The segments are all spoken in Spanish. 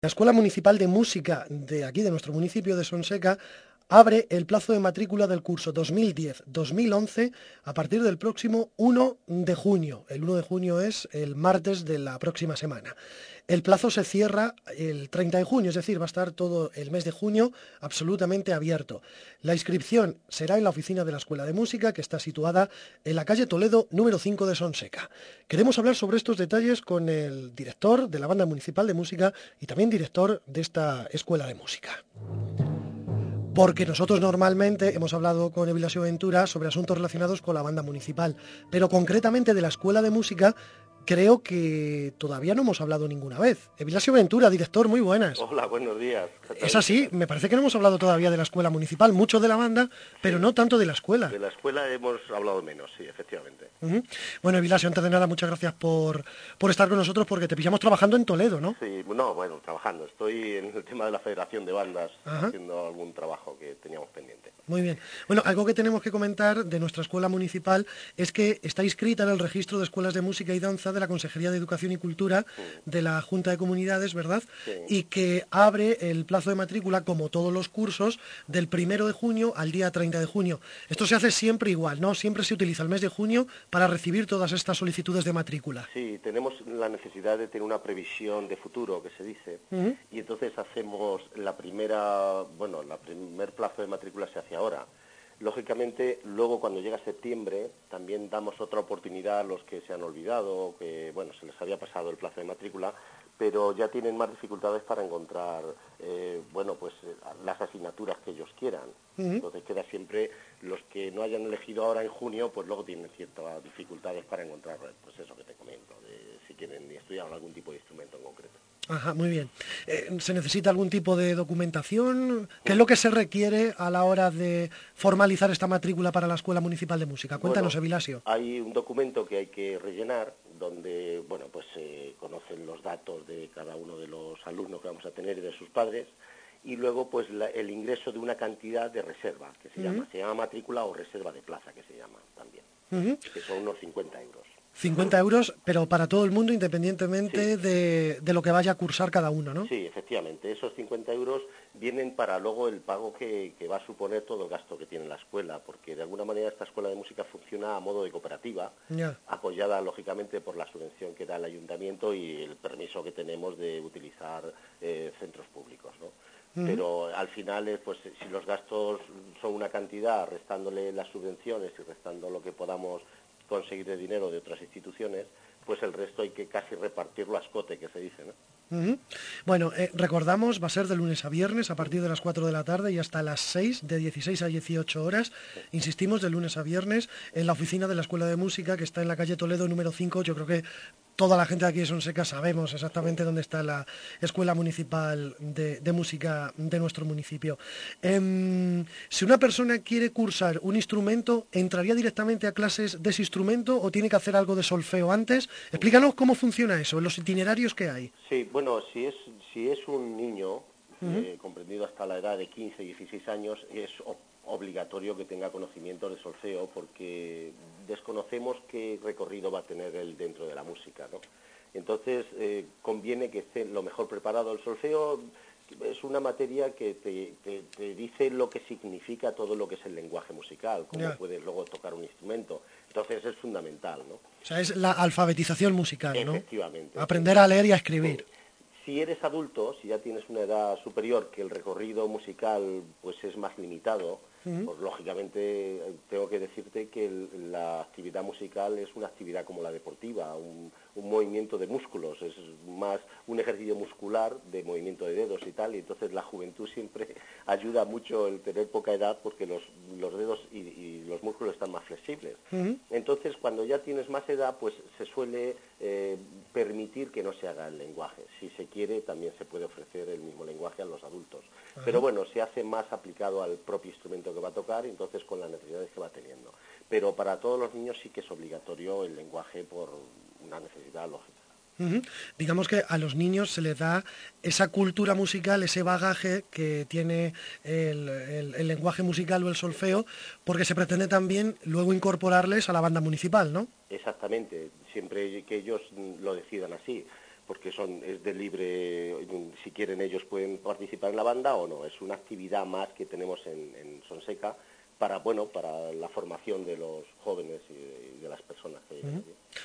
La Escuela Municipal de Música de aquí, de nuestro municipio de Sonseca, abre el plazo de matrícula del curso 2010-2011 a partir del próximo 1 de junio. El 1 de junio es el martes de la próxima semana. El plazo se cierra el 30 de junio, es decir, va a estar todo el mes de junio absolutamente abierto. La inscripción será en la oficina de la Escuela de Música, que está situada en la calle Toledo número 5 de Sonseca. Queremos hablar sobre estos detalles con el director de la Banda Municipal de Música y también director de esta Escuela de Música porque nosotros normalmente hemos hablado con Evilasio Ventura sobre asuntos relacionados con la banda municipal, pero concretamente de la Escuela de Música creo que todavía no hemos hablado ninguna vez. Evilasio Ventura, director, muy buenas. Hola, buenos días. Es así, me parece que no hemos hablado todavía de la escuela municipal, mucho de la banda, pero no tanto de la escuela. De la escuela hemos hablado menos, sí, efectivamente. Bueno, Evilasio, antes de nada, muchas gracias por, por estar con nosotros, porque te pillamos trabajando en Toledo, ¿no? Sí, no, bueno, trabajando. Estoy en el tema de la Federación de Bandas, haciendo algún trabajo que teníamos pendiente. Muy bien. Bueno, algo que tenemos que comentar de nuestra escuela municipal es que está inscrita en el registro de escuelas de música y danza de la Consejería de Educación y Cultura de la Junta de Comunidades, ¿verdad? Y que abre el plazo de matrícula, como todos los cursos, del primero de junio al día 30 de junio. Esto se hace siempre igual, ¿no? Siempre se utiliza el mes de junio para recibir todas estas solicitudes de matrícula. Sí, tenemos la necesidad de tener una previsión de futuro, que se dice, y entonces hacemos la primera, bueno, la primer plazo de matrícula se hace ahora. Lógicamente, luego cuando llega septiembre, también damos otra oportunidad a los que se han olvidado, que bueno, se les había pasado el plazo de matrícula, pero ya tienen más dificultades para encontrar, eh, bueno, pues eh, las asignaturas que ellos quieran. Entonces queda siempre los que no hayan elegido ahora en junio, pues luego tienen ciertas dificultades para encontrar, pues eso que te comento, de si quieren estudiar algún tipo de instrumento en concreto. Ajá, muy bien. Eh, ¿Se necesita algún tipo de documentación? ¿Qué es lo que se requiere a la hora de formalizar esta matrícula para la Escuela Municipal de Música? Cuéntanos, Evilasio. Hay un documento que hay que rellenar donde, bueno, pues se conocen los datos de cada uno de los alumnos que vamos a tener y de sus padres y luego pues el ingreso de una cantidad de reserva, que se llama, se llama matrícula o reserva de plaza, que se llama también, que son unos 50 euros. 50 euros, pero para todo el mundo, independientemente de, lo que vaya a cursar cada uno, ¿no? Sí, efectivamente. Esos 50 euros vienen para luego el pago que, va a suponer todo el gasto que tiene la escuela, porque de alguna manera esta escuela de música funciona a modo de cooperativa, apoyada lógicamente por la subvención que da el ayuntamiento y el permiso que tenemos de utilizar eh, centros públicos, ¿no? Pero al final, pues si los gastos son una cantidad, restándole las subvenciones y restando lo que podamos conseguir de dinero de otras instituciones, pues el resto hay que casi repartirlo a escote, que se dice, ¿no? Bueno, eh, recordamos, va a ser de lunes a viernes a partir de las 4 de la tarde y hasta las 6, de 16 a 18 horas. Insistimos, de lunes a viernes en la oficina de la Escuela de Música que está en la calle Toledo número 5. Yo creo que toda la gente de aquí de Sonseca sabemos exactamente dónde está la Escuela Municipal de, Música de nuestro municipio. Em, si una persona quiere cursar un instrumento, ¿entraría directamente a clases de ese instrumento o tiene que hacer algo de solfeo antes? Explícanos cómo funciona eso, los itinerarios que hay. Sí, bueno, si es, si es un niño eh, comprendido hasta la edad de 15, 16 años, es obligatorio que tenga conocimiento de solfeo porque desconocemos qué recorrido va a tener él dentro de la música. ¿no? Entonces, eh, conviene que esté lo mejor preparado. El solfeo es una materia que te, dice lo que significa todo lo que es el lenguaje musical, cómo puedes luego tocar un instrumento. Entonces es fundamental, ¿no? O sea, es la alfabetización musical, ¿no? Efectivamente. Aprender a leer y a escribir. Si eres adulto, si ya tienes una edad superior, que el recorrido musical pues es más limitado, pues lógicamente tengo que decirte que la actividad musical es una actividad como la deportiva, un, movimiento de músculos, es más un ejercicio muscular de movimiento de dedos y tal, y entonces la juventud siempre ayuda mucho el tener poca edad porque los, dedos y, los músculos están más flexibles. Entonces cuando ya tienes más edad, pues se suele eh, permitir que no se haga el lenguaje. Si se quiere, también se puede ofrecer el mismo lenguaje a los adultos. Pero bueno, se hace más aplicado al propio instrumento que va a tocar y entonces con las necesidades que va teniendo. Pero para todos los niños sí que es obligatorio el lenguaje por una necesidad lógica. Digamos que a los niños se les da esa cultura musical, ese bagaje que tiene el, lenguaje musical o el solfeo, porque se pretende también luego incorporarles a la banda municipal, ¿no? Exactamente, siempre que ellos lo decidan así porque son es de libre, si quieren ellos pueden participar en la banda o no. Es una actividad más que tenemos en, en Sonseca para bueno para la formación de los jóvenes y de, las personas que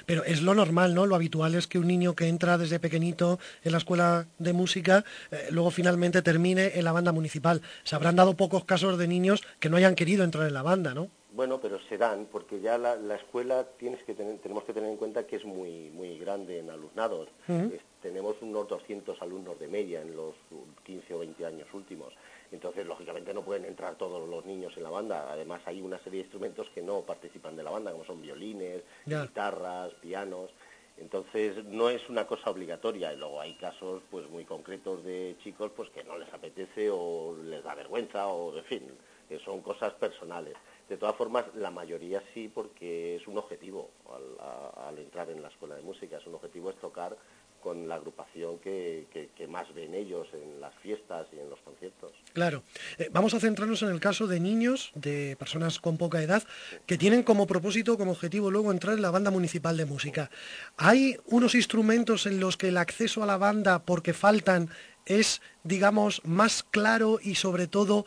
pero es lo normal no lo habitual es que un niño que entra desde pequeñito en la escuela de música eh, luego finalmente termine en la banda municipal. Se habrán dado pocos casos de niños que no hayan querido entrar en la banda no bueno pero se dan porque ya la, escuela tienes que tener, tenemos que tener en cuenta que es muy muy grande en alumnados tenemos unos 200 alumnos de media en los 15 o 20 años últimos entonces, lógicamente, no pueden entrar todos los niños en la banda. Además, hay una serie de instrumentos que no participan de la banda, como son violines, guitarras, pianos. Entonces, no es una cosa obligatoria. Y luego hay casos pues muy concretos de chicos pues que no les apetece o les da vergüenza o, en fin, son cosas personales. De todas formas, la mayoría sí, porque es un objetivo al, entrar en la escuela de música. Es un objetivo es tocar con la agrupación que, más ven ellos en las fiestas y en los conciertos. Claro. Eh, vamos a centrarnos en el caso de niños, de personas con poca edad, que tienen como propósito, como objetivo luego entrar en la banda municipal de música. ¿Hay unos instrumentos en los que el acceso a la banda, porque faltan, es, digamos, más claro y sobre todo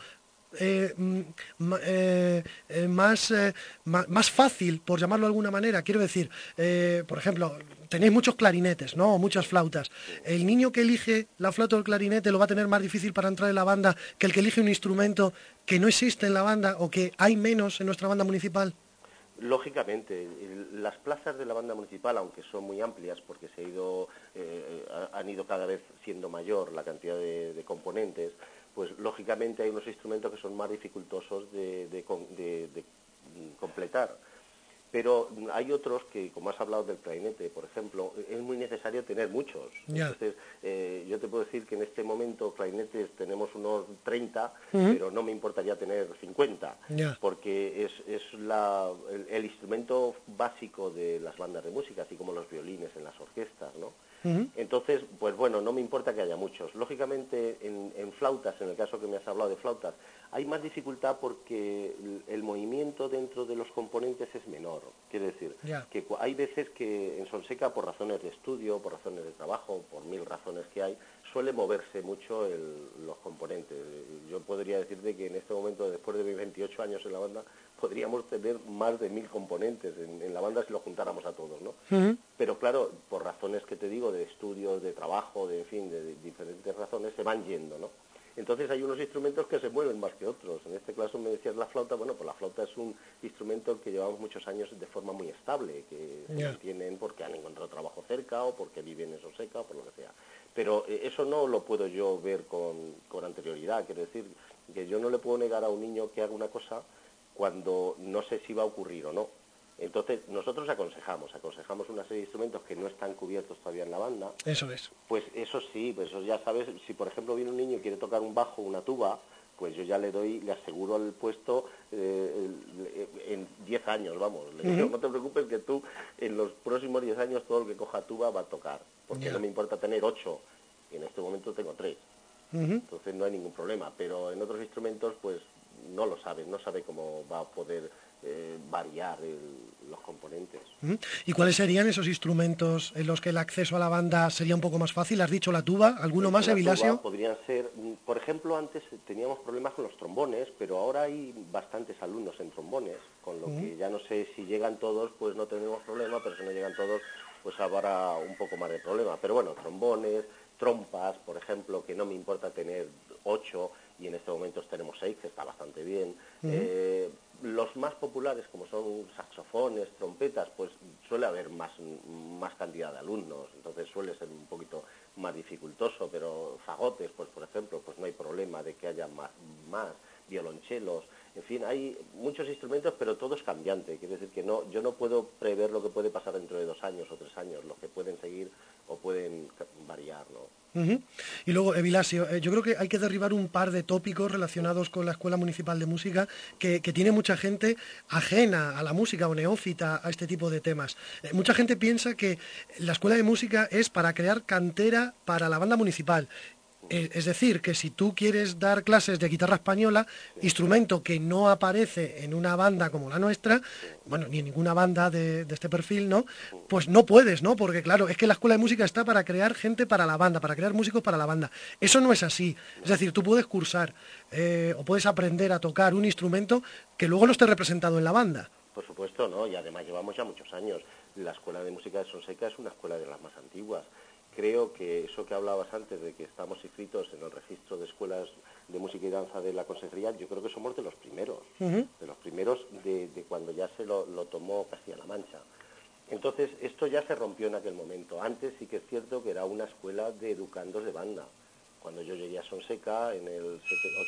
eh, mm, eh, más, más, fácil, por llamarlo de alguna manera. Quiero decir, por ejemplo, tenéis muchos clarinetes, ¿no? muchas flautas. El niño que elige la flauta o el clarinete lo va a tener más difícil para entrar en la banda que el que elige un instrumento que no existe en la banda o que hay menos en nuestra banda municipal. Lógicamente, las plazas de la banda municipal, aunque son muy amplias porque se ha ido, eh, han ido cada vez siendo mayor la cantidad de, componentes, pues lógicamente hay unos instrumentos que son más dificultosos de completar pero hay otros que, como has hablado del clarinete, por ejemplo, es muy necesario tener muchos. Entonces, eh, yo te puedo decir que en este momento clarinetes tenemos unos 30, pero no me importaría tener 50, porque es, es el, instrumento básico de las bandas de música, así como los violines en las orquestas, ¿no? Entonces, pues bueno, no me importa que haya muchos. Lógicamente, en, flautas, en el caso que me has hablado de flautas, hay más dificultad porque el, movimiento dentro de los componentes es menor. Quiere decir, que hay veces que en Sonseca, por razones de estudio, por razones de trabajo, por mil razones que hay, suele moverse mucho los componentes. Yo podría decirte que en este momento, después de mis 28 años en la banda, podríamos tener más de mil componentes en, la banda si lo juntáramos a todos, ¿no? Pero claro, por razones que te digo, de estudios, de trabajo, de en fin, de, diferentes razones, se van yendo, ¿no? Entonces hay unos instrumentos que se mueven más que otros. En este caso me decías la flauta, bueno, pues la flauta es un instrumento que llevamos muchos años de forma muy estable, que se tienen porque han encontrado trabajo cerca o porque viven en seca o por lo que sea. Pero eh, eso no lo puedo yo ver con, con anterioridad, quiero decir que yo no le puedo negar a un niño que haga una cosa cuando no sé si va a ocurrir o no. Entonces, nosotros aconsejamos, aconsejamos una serie de instrumentos que no están cubiertos todavía en la banda. Eso es. Pues eso sí, pues eso ya sabes, si por ejemplo viene un niño y quiere tocar un bajo, una tuba, pues yo ya le doy, le aseguro el puesto eh, en 10 años, vamos. no te preocupes que tú en los próximos 10 años todo el que coja tuba va a tocar, porque no me importa tener 8, y en este momento tengo 3. Entonces no hay ningún problema, pero en otros instrumentos pues no lo sabe, no sabe cómo va a poder eh, variar los componentes. ¿Y cuáles serían esos instrumentos en los que el acceso a la banda sería un poco más fácil? ¿Has dicho la tuba? ¿Alguno más, Evilasio? Podrían ser, por ejemplo, antes teníamos problemas con los trombones, pero ahora hay bastantes alumnos en trombones, con lo que ya no sé si llegan todos, pues no tenemos problema, pero si no llegan todos, pues habrá un poco más de problema. Pero bueno, trombones, trompas, por ejemplo, que no me importa tener ocho, y en estos momentos tenemos seis, que está bastante bien. Eh, los más populares, como son saxofones, trompetas, pues suele haber más, más cantidad de alumnos, entonces suele ser un poquito más dificultoso, pero fagotes, pues por ejemplo, pues no hay problema de que haya más, más violonchelos, en fin, hay muchos instrumentos, pero todo es cambiante. Quiere decir que no, yo no puedo prever lo que puede pasar dentro de dos años o tres años, los que pueden seguir o pueden variar, ¿no? Y luego, Evilasio, eh, yo creo que hay que derribar un par de tópicos relacionados con la Escuela Municipal de Música que, tiene mucha gente ajena a la música o neófita a este tipo de temas. Eh, mucha gente piensa que la Escuela de Música es para crear cantera para la banda municipal Eh, es decir, que si tú quieres dar clases de guitarra española, instrumento que no aparece en una banda como la nuestra, bueno, ni en ninguna banda de, este perfil, ¿no? Pues no puedes, ¿no? Porque claro, es que la escuela de música está para crear gente para la banda, para crear músicos para la banda. Eso no es así. Es decir, tú puedes cursar eh, o puedes aprender a tocar un instrumento que luego no esté representado en la banda. Por supuesto, ¿no? Y además llevamos ya muchos años. La Escuela de Música de Sonseca es una escuela de las más antiguas creo que eso que hablabas antes de que estamos inscritos en el registro de escuelas de música y danza de la consejería, yo creo que somos de los primeros, de los primeros de, cuando ya se lo, tomó Castilla-La Mancha. Entonces, esto ya se rompió en aquel momento. Antes sí que es cierto que era una escuela de educandos de banda. Cuando yo llegué a Sonseca en el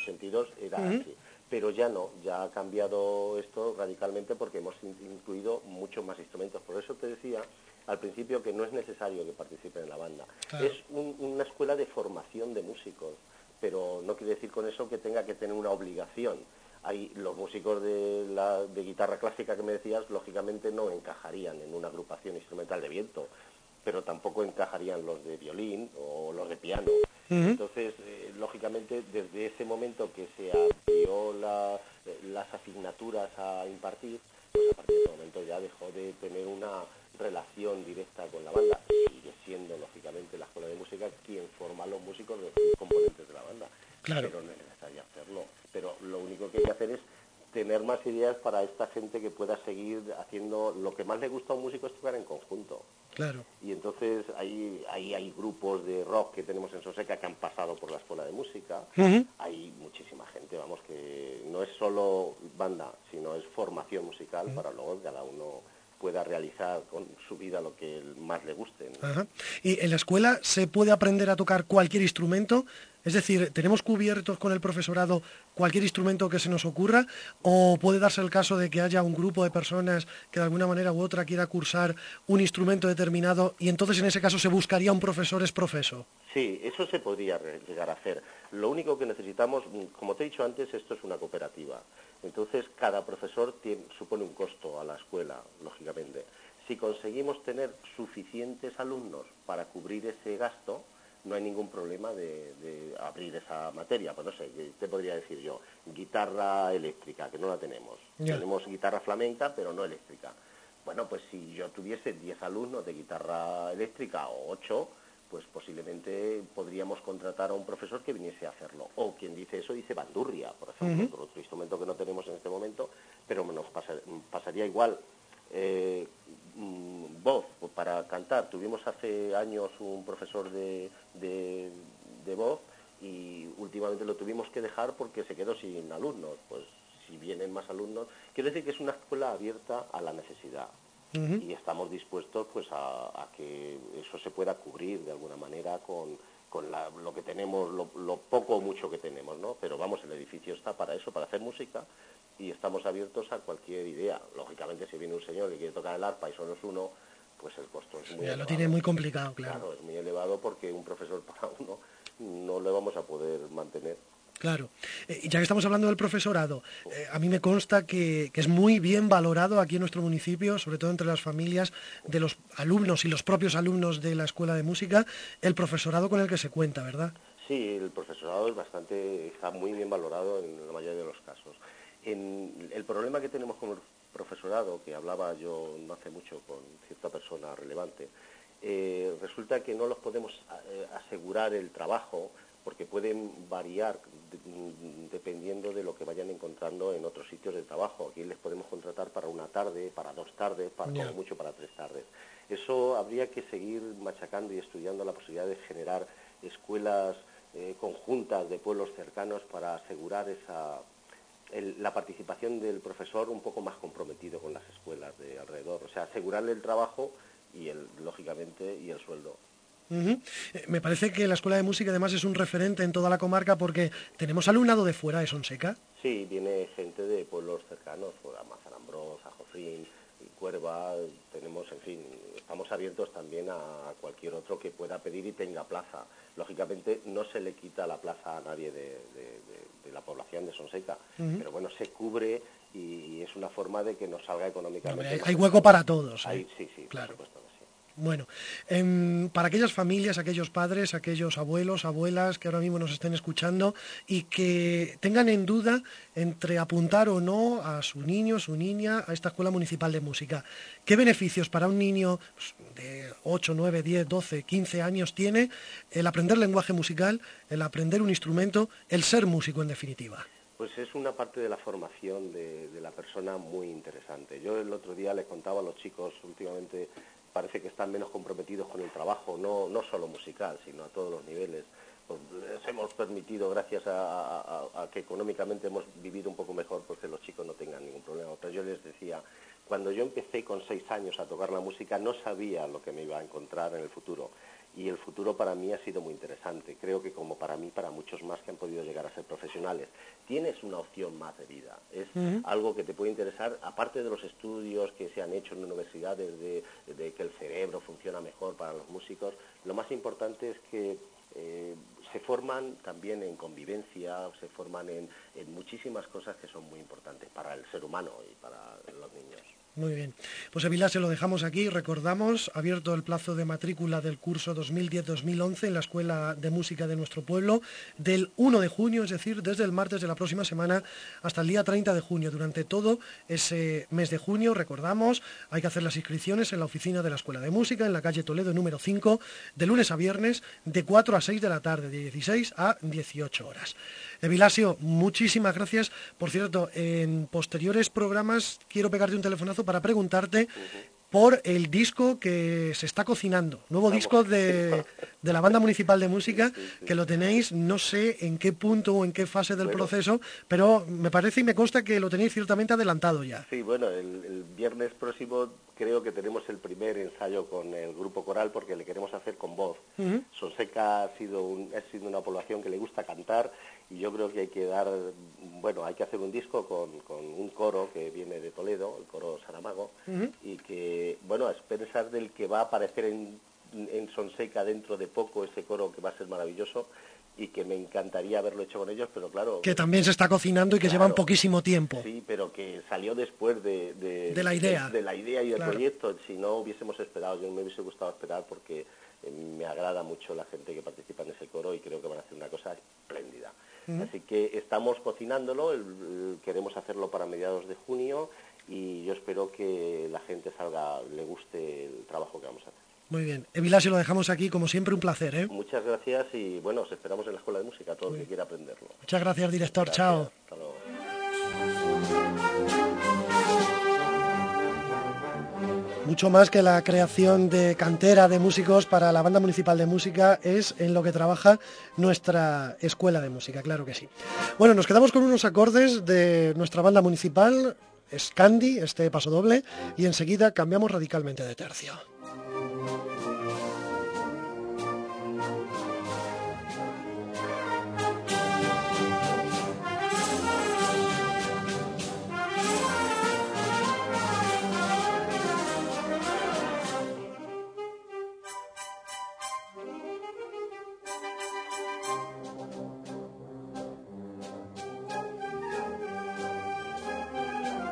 82 era así. Pero ya no, ya ha cambiado esto radicalmente porque hemos incluido muchos más instrumentos. Por eso te decía al principio que no es necesario que participen en la banda. Es una escuela de formación de músicos, pero no quiere decir con eso que tenga que tener una obligación. Hay los músicos de, la, de guitarra clásica que me decías, lógicamente no encajarían en una agrupación instrumental de viento, pero tampoco encajarían los de violín o los de piano. Entonces, eh, lógicamente, desde ese momento que se abrió las asignaturas a impartir, pues a partir de ese momento ya dejó de tener una relación directa con la banda. Sigue siendo, lógicamente, la escuela de música quien forma a los músicos de los componentes de la banda. Claro. Pero no es necesario hacerlo. Pero lo único que hay que hacer es tener más ideas para esta gente que pueda seguir haciendo lo que más le gusta a un músico es tocar en conjunto. Claro. Y entonces ahí, ahí hay grupos de rock que tenemos en Soseca que han pasado por la escuela de música. Hay muchísima gente, vamos, que no es solo banda, sino es formación musical para luego cada uno pueda realizar con su vida lo que más le guste. ¿Y en la escuela se puede aprender a tocar cualquier instrumento? Es decir, ¿tenemos cubiertos con el profesorado cualquier instrumento que se nos ocurra? ¿O puede darse el caso de que haya un grupo de personas que de alguna manera u otra quiera cursar un instrumento determinado y entonces en ese caso se buscaría un profesor es profeso? Sí, eso se podría llegar a hacer. Lo único que necesitamos, como te he dicho antes, esto es una cooperativa. Entonces, cada profesor supone un costo a la escuela, lógicamente. Si conseguimos tener suficientes alumnos para cubrir ese gasto, no hay ningún problema de, abrir esa materia. Pues no sé, te podría decir yo, guitarra eléctrica, que no la tenemos. Tenemos guitarra flamenca, pero no eléctrica. Bueno, pues si yo tuviese 10 alumnos de guitarra eléctrica o 8, pues posiblemente podríamos contratar a un profesor que viniese a hacerlo. O quien dice eso dice bandurria, por ejemplo, otro instrumento que no tenemos en este momento, pero nos pasaría igual. Eh, voz para cantar. Tuvimos hace años un profesor de, de, de voz y últimamente lo tuvimos que dejar porque se quedó sin alumnos. Pues si vienen más alumnos, quiero decir que es una escuela abierta a la necesidad y estamos dispuestos pues a, que eso se pueda cubrir de alguna manera con, lo que tenemos, lo, poco o mucho que tenemos, ¿no? Pero vamos, el edificio está para eso, para hacer música y estamos abiertos a cualquier idea. Lógicamente, si viene un señor y quiere tocar el arpa y solo es uno, pues el costo es muy ya lo tiene muy complicado, claro. Claro, es muy elevado porque un profesor para uno no le vamos a poder mantener. Claro. Eh, ya que estamos hablando del profesorado, eh, a mí me consta que, es muy bien valorado aquí en nuestro municipio, sobre todo entre las familias de los alumnos y los propios alumnos de la Escuela de Música, el profesorado con el que se cuenta, ¿verdad? Sí, el profesorado es bastante, está muy bien valorado en la mayoría de los casos. el problema que tenemos con el profesorado, que hablaba yo no hace mucho con cierta persona relevante, eh, resulta que no los podemos asegurar el trabajo porque pueden variar dependiendo de lo que vayan encontrando en otros sitios de trabajo. Aquí les podemos contratar para una tarde, para dos tardes, para mucho para tres tardes. Eso habría que seguir machacando y estudiando la posibilidad de generar escuelas eh, conjuntas de pueblos cercanos para asegurar esa, la participación del profesor un poco más comprometido con las escuelas de alrededor. O sea, asegurarle el trabajo y, el, lógicamente, y el sueldo. Eh, me parece que la Escuela de Música además es un referente en toda la comarca porque tenemos alumnado de fuera de Sonseca. Sí, viene gente de pueblos cercanos, a Mazarambros, a Jofrín, Cuerva, tenemos, en fin, estamos abiertos también a cualquier otro que pueda pedir y tenga plaza. Lógicamente no se le quita la plaza a nadie de, la población de Sonseca, pero bueno, se cubre y es una forma de que nos salga económicamente. hay, hueco para todos. ¿eh? sí, sí, claro. Por supuesto Bueno, em, para aquellas familias, aquellos padres, aquellos abuelos, abuelas que ahora mismo nos estén escuchando y que tengan en duda entre apuntar o no a su niño, su niña, a esta escuela municipal de música, ¿qué beneficios para un niño de 8, 9, 10, 12, 15 años tiene el aprender lenguaje musical, el aprender un instrumento, el ser músico en definitiva? Pues es una parte de la formación de, de, la persona muy interesante. Yo el otro día les contaba a los chicos últimamente parece que están menos comprometidos con el trabajo, no, solo musical, sino a todos los niveles. Pues les hemos permitido, gracias a, que económicamente hemos vivido un poco mejor, pues que los chicos no tengan ningún problema. Yo les decía, cuando yo empecé con seis años a tocar la música, no sabía lo que me iba a encontrar en el futuro y el futuro para mí ha sido muy interesante. Creo que como para mí, para muchos más que han podido llegar a ser profesionales, tienes una opción más de vida. Es algo que te puede interesar, aparte de los estudios que se han hecho en universidades de, que el cerebro funciona mejor para los músicos, lo más importante es que eh, se forman también en convivencia, se forman en muchísimas cosas que son muy importantes para el ser humano y para los niños. Muy bien. Pues Evilá se lo dejamos aquí. Recordamos, abierto el plazo de matrícula del curso 2010-2011 en la Escuela de Música de nuestro pueblo del 1 de junio, es decir, desde el martes de la próxima semana hasta el día 30 de junio. Durante todo ese mes de junio, recordamos, hay que hacer las inscripciones en la oficina de la Escuela de Música, en la calle Toledo número 5, de lunes a viernes, de 4 a 6 de la tarde, de 16 a 18 horas. Evilasio, muchísimas gracias. Por cierto, en posteriores programas quiero pegarte un telefonazo para preguntarte por el disco que se está cocinando, nuevo disco de, la banda municipal de música, que lo tenéis, no sé en qué punto o en qué fase del proceso, pero me parece y me consta que lo tenéis ciertamente adelantado ya. Sí, bueno, el, viernes próximo creo que tenemos el primer ensayo con el grupo coral porque le queremos hacer con voz. Sonseca ha sido, un, ha sido una población que le gusta cantar yo creo que hay que dar, bueno, hay que hacer un disco con, un coro que viene de Toledo, el coro Saramago, y que, bueno, es pensar del que va a aparecer en, en Sonseca dentro de poco ese coro que va a ser maravilloso y que me encantaría haberlo hecho con ellos, pero claro... Que también se está cocinando y que llevan poquísimo tiempo. Sí, pero que salió después de... De, la idea. De, la idea y del proyecto. Si no hubiésemos esperado, yo me hubiese gustado esperar porque eh, me agrada mucho la gente que participa en ese coro y creo que van a hacer una cosa espléndida. Así que estamos cocinándolo, queremos hacerlo para mediados de junio y yo espero que la gente salga, le guste el trabajo que vamos a hacer. Muy bien. Evilasi, lo dejamos aquí, como siempre, un placer. ¿eh? Muchas gracias y bueno, os esperamos en la Escuela de Música, todo el que quiera aprenderlo. Muchas gracias, director. Chao. Mucho más que la creación de cantera de músicos para la banda municipal de música es en lo que trabaja nuestra escuela de música, claro que sí. Bueno, nos quedamos con unos acordes de nuestra banda municipal, Scandi, este paso doble, y enseguida cambiamos radicalmente de tercio.